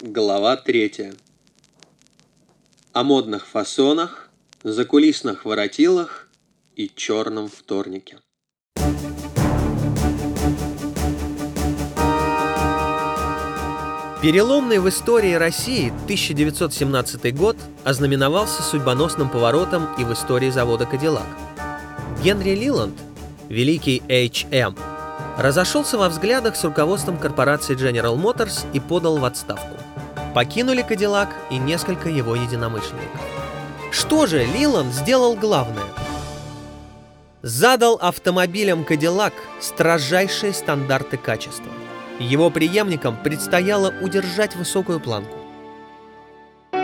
Глава 3. О модных фасонах, закулисных воротилах и черном вторнике. Переломный в истории России 1917 год ознаменовался судьбоносным поворотом и в истории завода «Кадиллак». Генри Лиланд, великий H.M., разошелся во взглядах с руководством корпорации General Motors и подал в отставку. Покинули Кадиллак и несколько его единомышленников. Что же Лиланд сделал главное? Задал автомобилям Кадиллак строжайшие стандарты качества. Его преемникам предстояло удержать высокую планку. В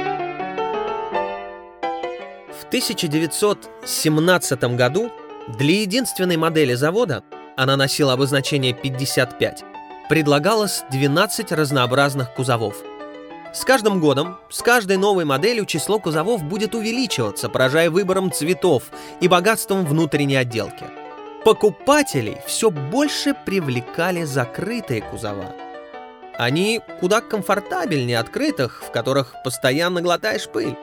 1917 году для единственной модели завода она носила обозначение 55, предлагалось 12 разнообразных кузовов. С каждым годом, с каждой новой моделью число кузовов будет увеличиваться, поражая выбором цветов и богатством внутренней отделки. Покупателей все больше привлекали закрытые кузова. Они куда комфортабельнее открытых, в которых постоянно глотаешь пыль.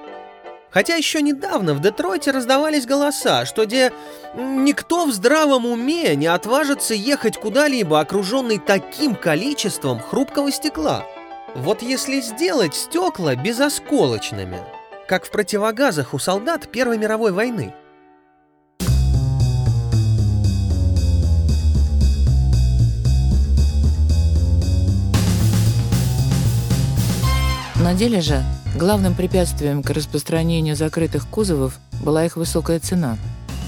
Хотя еще недавно в Детройте раздавались голоса, что где никто в здравом уме не отважится ехать куда-либо, окруженный таким количеством хрупкого стекла. Вот если сделать стекла безосколочными, как в противогазах у солдат Первой мировой войны. На деле же Главным препятствием к распространению закрытых кузовов была их высокая цена.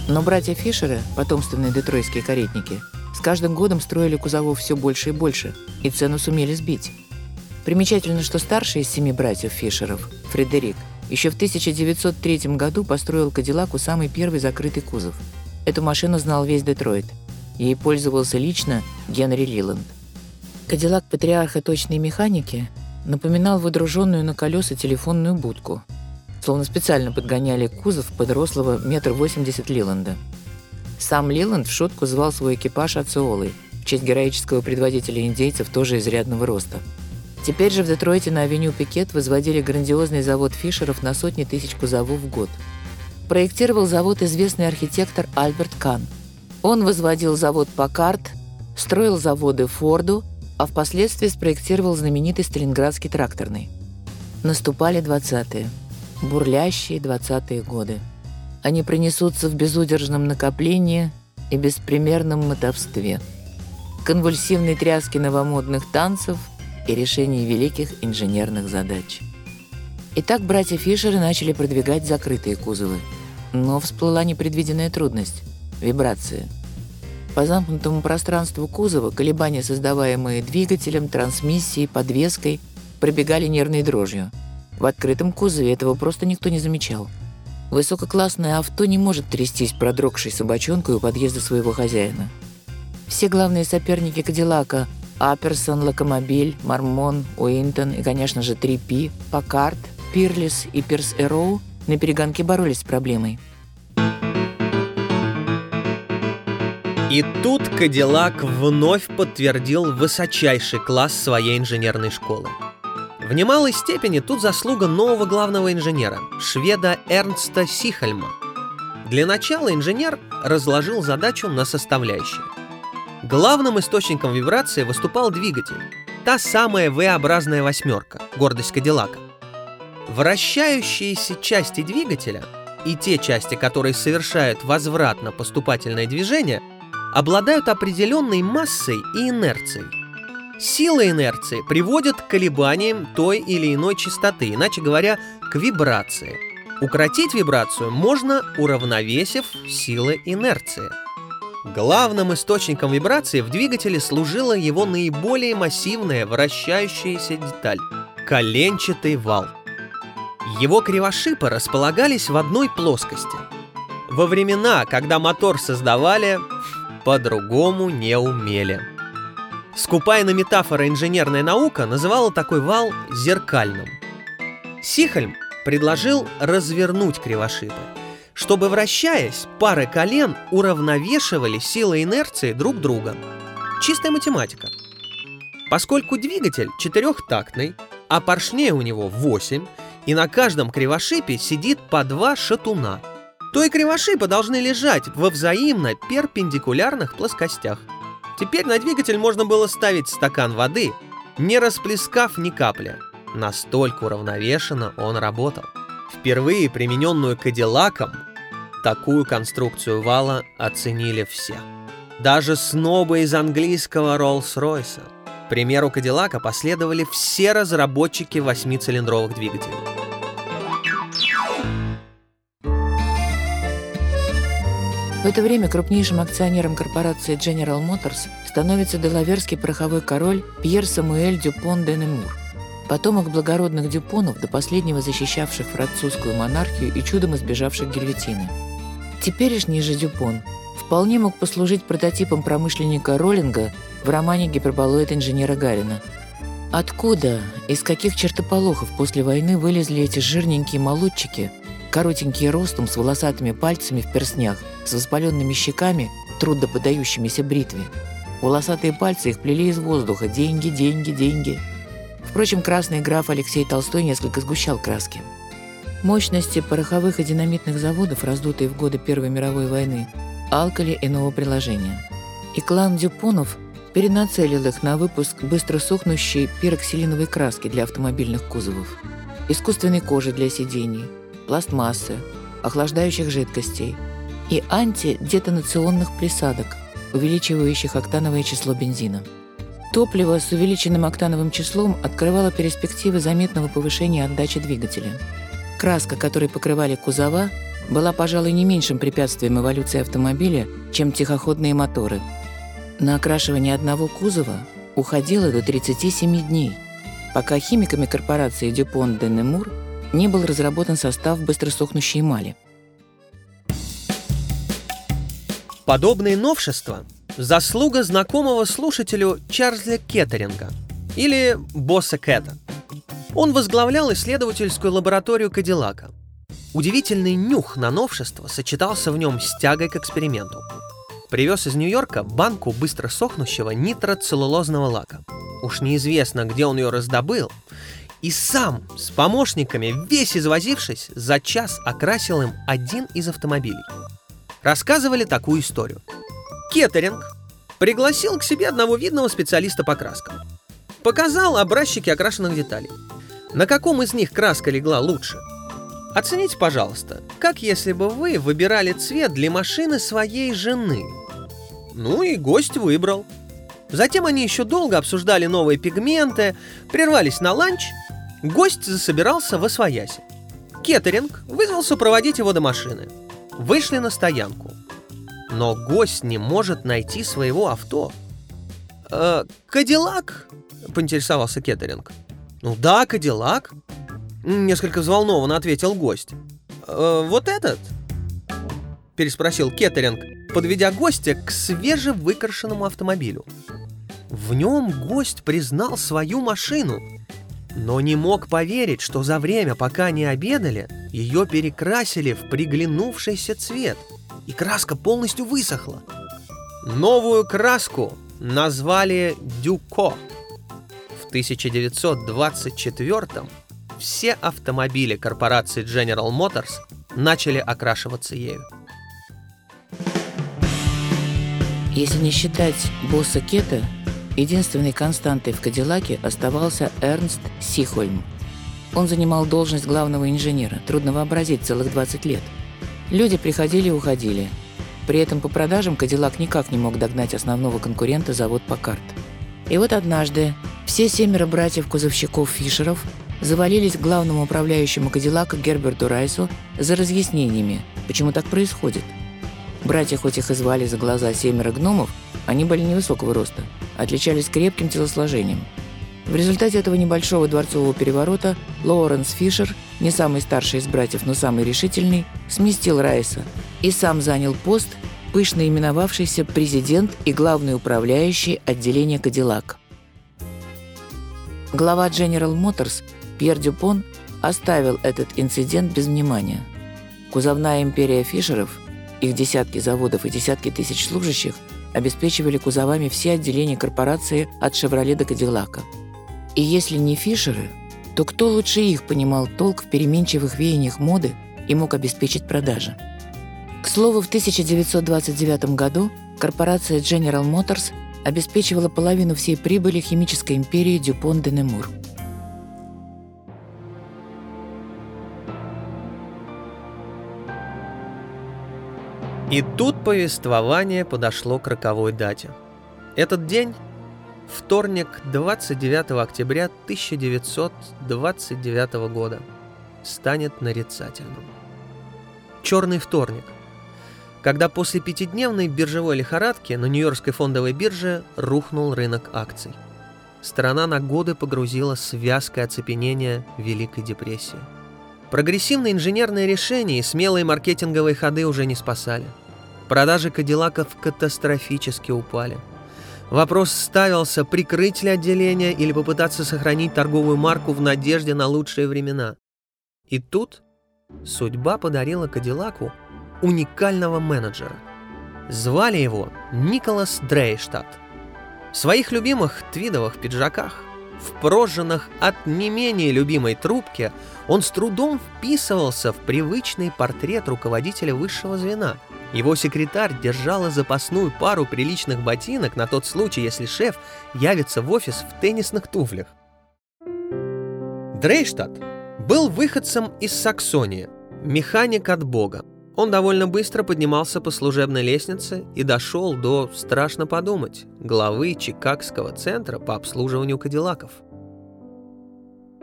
Но братья Фишеры, потомственные детройтские каретники, с каждым годом строили кузовов все больше и больше, и цену сумели сбить. Примечательно, что старший из семи братьев Фишеров, Фредерик, еще в 1903 году построил Кадиллаку самый первый закрытый кузов. Эту машину знал весь Детройт. Ей пользовался лично Генри Лиланд. Кадиллак патриарха точной механики напоминал выдруженную на колеса телефонную будку, словно специально подгоняли кузов подрослого метр восемьдесят Лиланда. Сам Лиланд в шутку звал свой экипаж Ациолой, в честь героического предводителя индейцев тоже изрядного роста. Теперь же в Детройте на авеню Пикет возводили грандиозный завод Фишеров на сотни тысяч кузовов в год. Проектировал завод известный архитектор Альберт Кан. Он возводил завод Паккарт, строил заводы Форду а впоследствии спроектировал знаменитый Сталинградский тракторный. Наступали 20-е, бурлящие 20-е годы. Они принесутся в безудержном накоплении и беспримерном мотовстве, конвульсивной тряске новомодных танцев и решении великих инженерных задач. Итак, братья Фишеры начали продвигать закрытые кузовы. Но всплыла непредвиденная трудность – вибрация – по замкнутому пространству кузова колебания, создаваемые двигателем, трансмиссией, подвеской, пробегали нервной дрожью. В открытом кузове этого просто никто не замечал. Высококлассное авто не может трястись продрогшей собачонкой у подъезда своего хозяина. Все главные соперники Кадиллака – Аперсон, Локомобиль, Мармон, Уинтон и, конечно же, 3P, Паккарт, Пирлис и Пирс Эроу – на перегонке боролись с проблемой – И тут Кадиллак вновь подтвердил высочайший класс своей инженерной школы. В немалой степени тут заслуга нового главного инженера, шведа Эрнста Сихальма. Для начала инженер разложил задачу на составляющие. Главным источником вибрации выступал двигатель, та самая V-образная восьмерка, гордость Кадиллака. Вращающиеся части двигателя и те части, которые совершают возвратно-поступательное движение – обладают определенной массой и инерцией. Сила инерции приводит к колебаниям той или иной частоты, иначе говоря, к вибрации. Укротить вибрацию можно, уравновесив силы инерции. Главным источником вибрации в двигателе служила его наиболее массивная вращающаяся деталь – коленчатый вал. Его кривошипы располагались в одной плоскости. Во времена, когда мотор создавали, по-другому не умели. Скупая на метафора инженерная наука называла такой вал зеркальным. Сихальм предложил развернуть кривошипы, чтобы, вращаясь, пары колен уравновешивали силы инерции друг друга. Чистая математика. Поскольку двигатель четырехтактный, а поршней у него 8, и на каждом кривошипе сидит по два шатуна. То и кривошипы должны лежать во взаимно перпендикулярных плоскостях. Теперь на двигатель можно было ставить стакан воды, не расплескав ни капли. Настолько уравновешенно он работал. Впервые примененную Кадиллаком, такую конструкцию вала оценили все. Даже снобы из английского Роллс-Ройса. Примеру Кадиллака последовали все разработчики восьмицилиндровых двигателей. В это время крупнейшим акционером корпорации General Motors становится делаверский пороховой король Пьер Самуэль Дюпон де Немур, потомок благородных Дюпонов, до последнего защищавших французскую монархию и чудом избежавших гильотины. Теперешний же Дюпон вполне мог послужить прототипом промышленника Роллинга в романе «Гиперболоид инженера Гарина». Откуда, из каких чертополохов после войны вылезли эти жирненькие молодчики – коротенькие ростом, с волосатыми пальцами в перстнях, с воспаленными щеками, трудно подающимися бритве. Волосатые пальцы их плели из воздуха. Деньги, деньги, деньги. Впрочем, красный граф Алексей Толстой несколько сгущал краски. Мощности пороховых и динамитных заводов, раздутые в годы Первой мировой войны, алкали иного приложения. И клан Дюпонов перенацелил их на выпуск быстро сохнущей пироксилиновой краски для автомобильных кузовов, искусственной кожи для сидений – пластмассы, охлаждающих жидкостей и антидетонационных присадок, увеличивающих октановое число бензина. Топливо с увеличенным октановым числом открывало перспективы заметного повышения отдачи двигателя. Краска, которой покрывали кузова, была, пожалуй, не меньшим препятствием эволюции автомобиля, чем тихоходные моторы. На окрашивание одного кузова уходило до 37 дней, пока химиками корпорации Дюпон де Немур не был разработан состав быстросохнущей эмали. Подобные новшества – заслуга знакомого слушателю Чарльза Кеттеринга или босса Кэта. Он возглавлял исследовательскую лабораторию Кадиллака. Удивительный нюх на новшество сочетался в нем с тягой к эксперименту. Привез из Нью-Йорка банку быстро сохнущего нитроцеллулозного лака. Уж неизвестно, где он ее раздобыл, и сам, с помощниками, весь извозившись, за час окрасил им один из автомобилей. Рассказывали такую историю. Кеттеринг пригласил к себе одного видного специалиста по краскам. Показал образчики окрашенных деталей. На каком из них краска легла лучше? Оцените, пожалуйста, как если бы вы выбирали цвет для машины своей жены. Ну и гость выбрал. Затем они еще долго обсуждали новые пигменты, прервались на ланч – Гость засобирался в Освояси. Кеттеринг вызвался проводить его до машины. Вышли на стоянку. Но гость не может найти своего авто. «Э, «Кадиллак?» — поинтересовался Кеттеринг. «Ну да, Кадиллак», — несколько взволнованно ответил гость. «Э, «Вот этот?» — переспросил Кеттеринг, подведя гостя к свежевыкрашенному автомобилю. В нем гость признал свою машину — но не мог поверить, что за время, пока не обедали, ее перекрасили в приглянувшийся цвет, и краска полностью высохла. Новую краску назвали «Дюко». В 1924 все автомобили корпорации General Motors начали окрашиваться ею. Если не считать босса Кета, Единственной константой в Кадиллаке оставался Эрнст Сихольм. Он занимал должность главного инженера, трудно вообразить, целых 20 лет. Люди приходили и уходили. При этом по продажам Кадиллак никак не мог догнать основного конкурента завод Покарт. И вот однажды все семеро братьев-кузовщиков Фишеров завалились к главному управляющему Кадиллака Герберту Райсу за разъяснениями, почему так происходит. Братья хоть их и звали за глаза семеро гномов, они были невысокого роста, отличались крепким телосложением. В результате этого небольшого дворцового переворота Лоуренс Фишер, не самый старший из братьев, но самый решительный, сместил Райса и сам занял пост, пышно именовавшийся президент и главный управляющий отделения «Кадиллак». Глава General Motors Пьер Дюпон оставил этот инцидент без внимания. Кузовная империя Фишеров, их десятки заводов и десятки тысяч служащих – обеспечивали кузовами все отделения корпорации от «Шевроле» до «Кадиллака». И если не Фишеры, то кто лучше их понимал толк в переменчивых веяниях моды и мог обеспечить продажи? К слову, в 1929 году корпорация General Motors обеспечивала половину всей прибыли химической империи Дюпон де И тут повествование подошло к роковой дате. Этот день, вторник, 29 октября 1929 года, станет нарицательным. Черный вторник, когда после пятидневной биржевой лихорадки на Нью-Йоркской фондовой бирже рухнул рынок акций. Страна на годы погрузила связкое оцепенение Великой депрессии. Прогрессивные инженерные решения и смелые маркетинговые ходы уже не спасали – Продажи кадиллаков катастрофически упали. Вопрос ставился, прикрыть ли отделение или попытаться сохранить торговую марку в надежде на лучшие времена. И тут судьба подарила Кадиллаку уникального менеджера. Звали его Николас Дрейштадт. В своих любимых твидовых пиджаках, в прожженных от не менее любимой трубки, он с трудом вписывался в привычный портрет руководителя высшего звена – его секретарь держала запасную пару приличных ботинок на тот случай, если шеф явится в офис в теннисных туфлях. Дрейштадт был выходцем из Саксонии, механик от бога. Он довольно быстро поднимался по служебной лестнице и дошел до, страшно подумать, главы Чикагского центра по обслуживанию кадиллаков.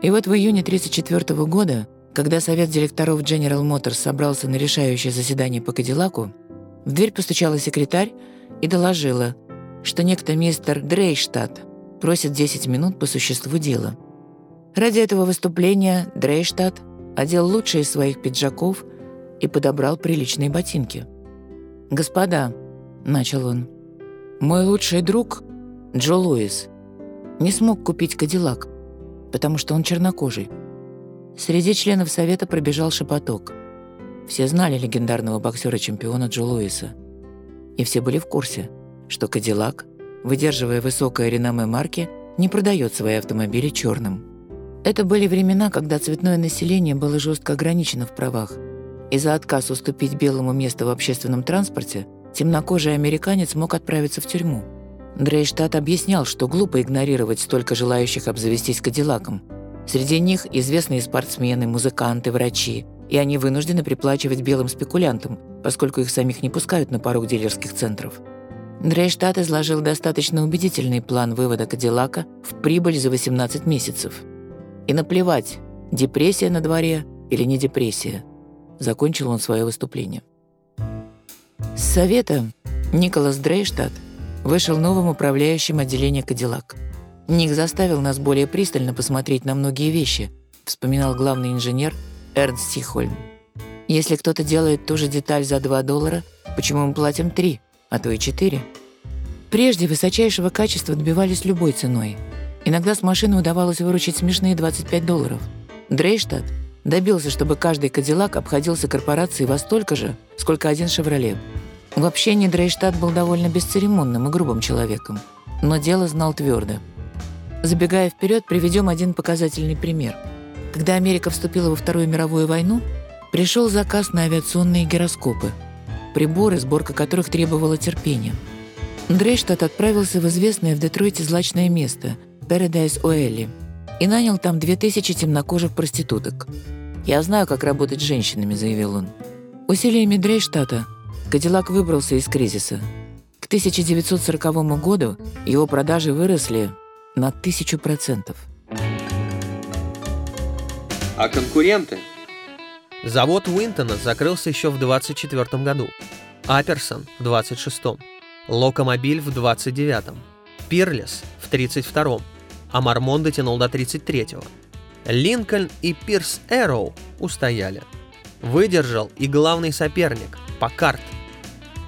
И вот в июне 1934 года, когда совет директоров General Motors собрался на решающее заседание по Кадиллаку, в дверь постучала секретарь и доложила, что некто мистер Дрейштадт просит 10 минут по существу дела. Ради этого выступления Дрейштадт одел лучшие из своих пиджаков и подобрал приличные ботинки. «Господа», — начал он, — «мой лучший друг, Джо Луис, не смог купить Кадиллак, потому что он чернокожий». Среди членов совета пробежал шепоток — все знали легендарного боксера-чемпиона Джо Луиса. И все были в курсе, что Кадиллак, выдерживая высокое реноме марки, не продает свои автомобили черным. Это были времена, когда цветное население было жестко ограничено в правах, и за отказ уступить белому место в общественном транспорте темнокожий американец мог отправиться в тюрьму. Дрейштадт объяснял, что глупо игнорировать столько желающих обзавестись Кадиллаком. Среди них известные спортсмены, музыканты, врачи, и они вынуждены приплачивать белым спекулянтам, поскольку их самих не пускают на порог дилерских центров. Дрейштадт изложил достаточно убедительный план вывода Кадиллака в прибыль за 18 месяцев. И наплевать, депрессия на дворе или не депрессия. Закончил он свое выступление. С совета Николас Дрейштадт вышел новым управляющим отделения «Кадиллак». Ник заставил нас более пристально посмотреть на многие вещи, вспоминал главный инженер Эрнст Сихольм. Если кто-то делает ту же деталь за 2 доллара, почему мы платим 3, а то и 4? Прежде высочайшего качества добивались любой ценой. Иногда с машины удавалось выручить смешные 25 долларов. Дрейштадт добился, чтобы каждый Кадиллак обходился корпорацией во столько же, сколько один «Шевроле». В общении Дрейштадт был довольно бесцеремонным и грубым человеком, но дело знал твердо. Забегая вперед, приведем один показательный пример – когда Америка вступила во Вторую мировую войну, пришел заказ на авиационные гироскопы, приборы, сборка которых требовала терпения. Дрейштадт отправился в известное в Детройте злачное место – Paradise Оэлли и нанял там 2000 темнокожих проституток. «Я знаю, как работать с женщинами», – заявил он. Усилиями Дрейштадта Кадиллак выбрался из кризиса. К 1940 году его продажи выросли на тысячу процентов. А конкуренты? Завод Уинтона закрылся еще в 24 году, Аперсон в 26-м, Локомобиль в 29-м, Пирлес в 32-м, а Мармон дотянул до 33-го. Линкольн и Пирс Эроу устояли. Выдержал и главный соперник – Паккарт.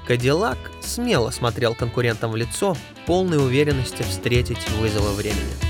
Кадиллак смело смотрел конкурентам в лицо, полной уверенности встретить вызовы времени.